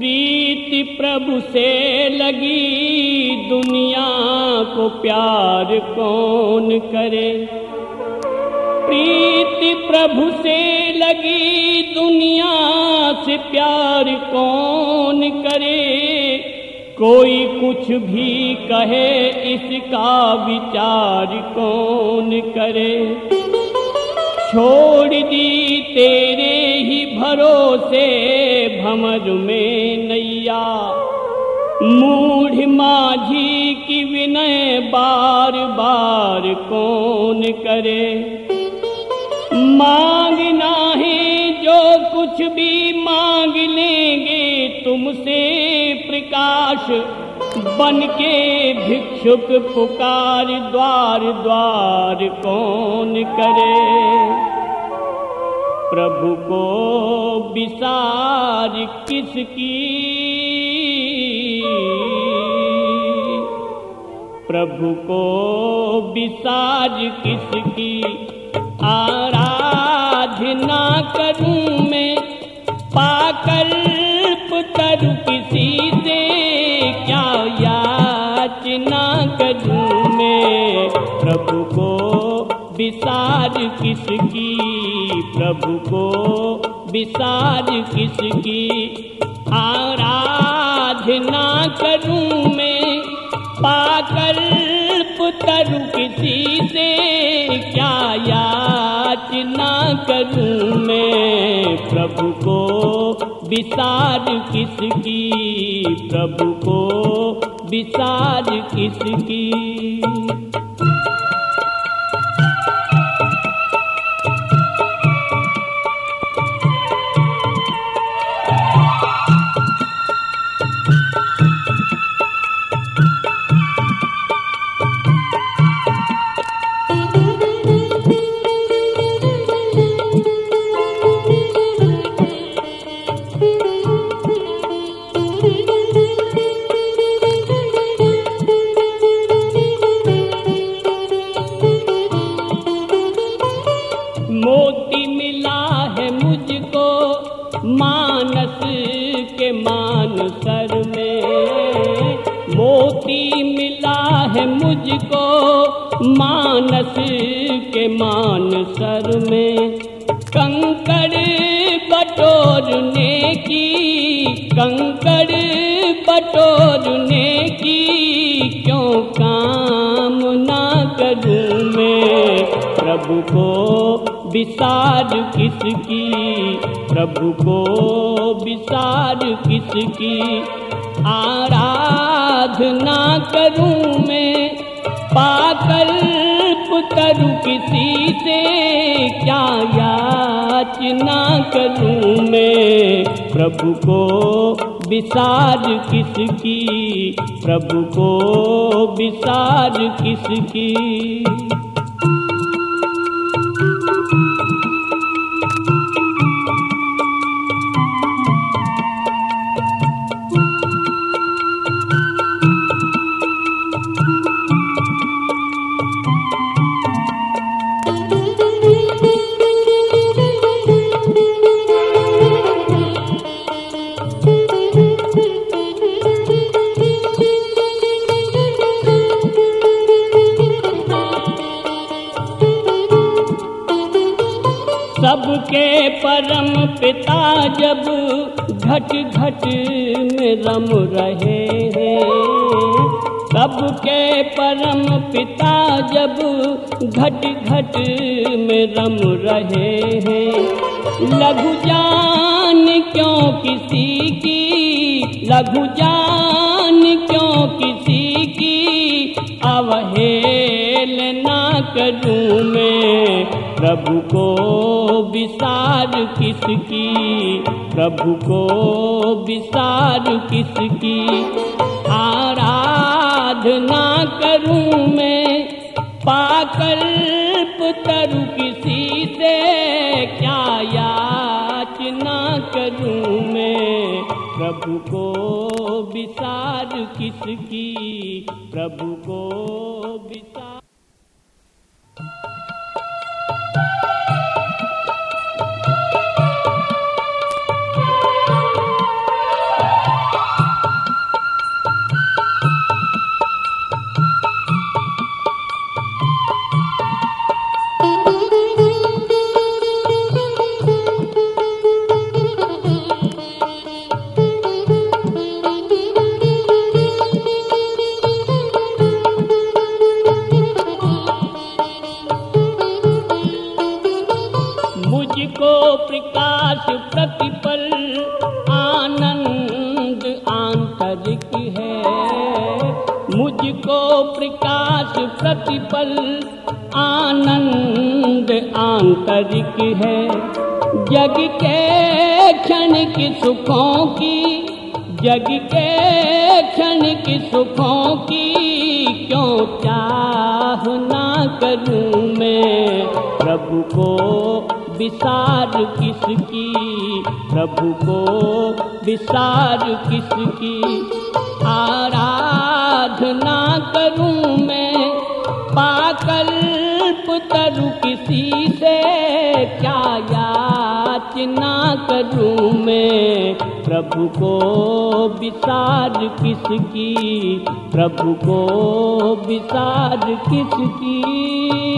प्रीति प्रभु से लगी दुनिया को प्यार कौन करे? प्रीति प्रभु से लगी दुनिया से प्यार कौन करे? कोई कुछ भी कहे, इसका विचार कौन करे? छोड़ दी तेरे ही भरोसे भमर में नैया। मूढ़ माझी की विनय बार बार कौन करे? मांगना है जो कुछ भी मांग लेंगे, तुमसे प्रकाश। बन के भिक्षुक पुकार द्वार द्वार कौन करे? प्रभु को विसार किसकी? प्रभु को विसार किसकी? आराधना करूँ मैं पाकल्प तरु किसी से? क्या याचना करूँ मैं प्रभु को विसार किसकी? प्रभु को विसार किसकी? आराधना करूँ मैं, पाकल्प तरु किसी से? क्या याचना करूँ मैं प्रभु को विसार किसकी? प्रभु को विसार किसकी? मानस के मानसर में मोती मिला है मुझको मानस के मानसर में। कंकड़ बटोरने की, कंकड़ बटोरने की क्यों काम ना करूँ मैं प्रभु को? विसार किसकी? प्रभु को विसार किसकी? आराधना करूँ मैं, पाकल्प तरु किसी से? क्या याचना करूँ मैं? प्रभु को विसार किसकी? प्रभु को विसार किसकी? सबके परम पिता जब घट घट में रम रहे हैं। सबके परम पिता जब घट घट में रम रहे हैं। लघु जान क्यों किसी की? लघु जान क्यों किसी की? अवहेलना करूँ मैं। प्रभु को विसार किसकी? प्रभु को विसार किसकी? आराधना करूँ मैं, पाकल्प तरु किसी से? क्या याचना करूँ मैं? प्रभु को विसार किसकी? प्रभु को विसार प्रतिपल आनंद आंतरिक है। मुझको प्रकाश प्रतिपल आनंद आंतरिक है। जग के क्षण की सुखों की, जग के क्षण की सुखों की क्यों चाह ना करूँ मैं? प्रभु को विसार किसकी? प्रभु को विसार किसकी? आराधना करूँ मैं पाकल्प तरु किसी से? क्या याचना करूँ मैं? प्रभु को विसार किसकी? प्रभु को विसार किसकी?